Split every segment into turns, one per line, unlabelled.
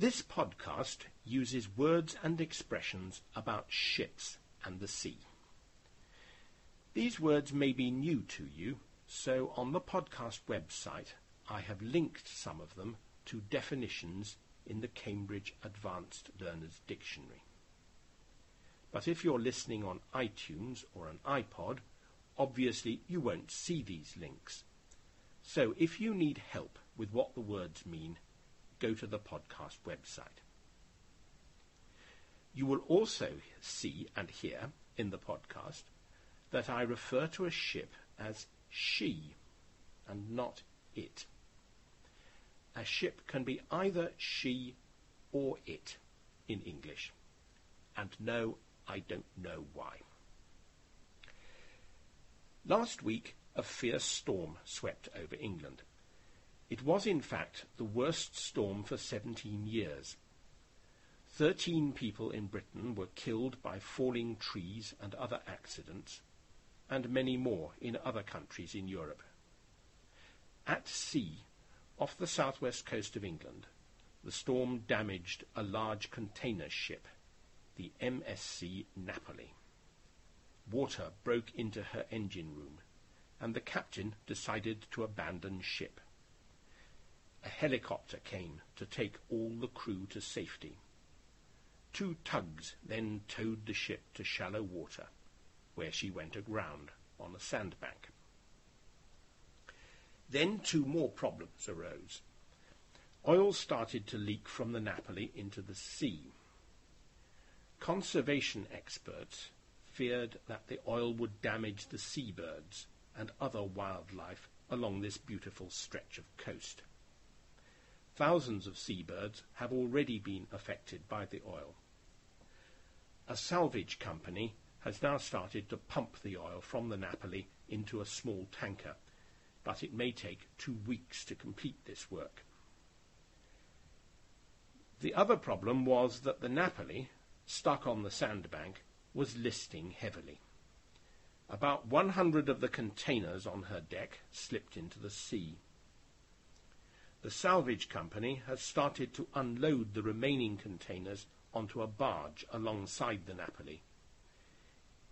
This podcast uses words and expressions about ships and the sea. These words may be new to you, so on the podcast website I have linked some of them to definitions in the Cambridge Advanced Learners Dictionary. But if you're listening on iTunes or an iPod, obviously you won't see these links. So if you need help with what the words mean, go to the podcast website. You will also see and hear in the podcast that I refer to a ship as she and not it. A ship can be either she or it in English. And no, I don't know why. Last week, a fierce storm swept over England. It was, in fact, the worst storm for 17 years. Thirteen people in Britain were killed by falling trees and other accidents, and many more in other countries in Europe. At sea, off the southwest coast of England, the storm damaged a large container ship the MSC Napoli. Water broke into her engine room, and the captain decided to abandon ship. A helicopter came to take all the crew to safety. Two tugs then towed the ship to shallow water, where she went aground on a sandbank. Then two more problems arose. Oil started to leak from the Napoli into the sea. Conservation experts feared that the oil would damage the seabirds and other wildlife along this beautiful stretch of coast. Thousands of seabirds have already been affected by the oil. A salvage company has now started to pump the oil from the Napoli into a small tanker, but it may take two weeks to complete this work. The other problem was that the Napoli, stuck on the sandbank, was listing heavily. About 100 of the containers on her deck slipped into the sea. The salvage company has started to unload the remaining containers onto a barge alongside the Napoli.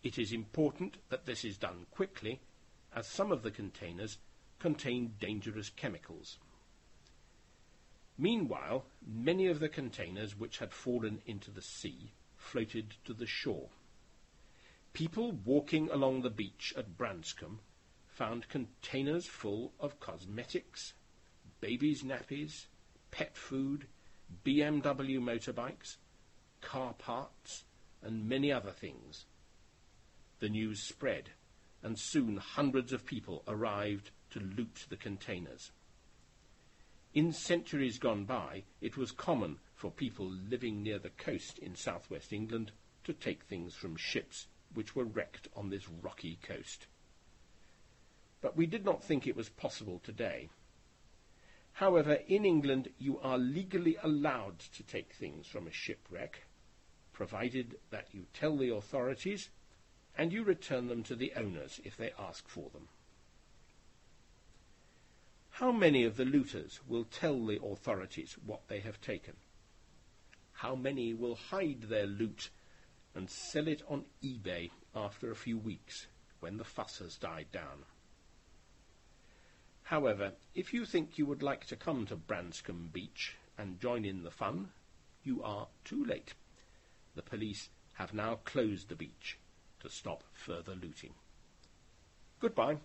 It is important that this is done quickly, as some of the containers contain dangerous chemicals. Meanwhile, many of the containers which had fallen into the sea floated to the shore. People walking along the beach at Branscombe found containers full of cosmetics, babies' nappies, pet food, BMW motorbikes, car parts, and many other things. The news spread, and soon hundreds of people arrived to loot the containers. In centuries gone by, it was common for people living near the coast in southwest England to take things from ships which were wrecked on this rocky coast. But we did not think it was possible today. However, in England you are legally allowed to take things from a shipwreck, provided that you tell the authorities and you return them to the owners if they ask for them. How many of the looters will tell the authorities what they have taken? how many will hide their loot and sell it on eBay after a few weeks when the fuss has died down. However, if you think you would like to come to Branscombe Beach and join in the fun, you are too late. The police have now closed the beach to stop further looting. Goodbye.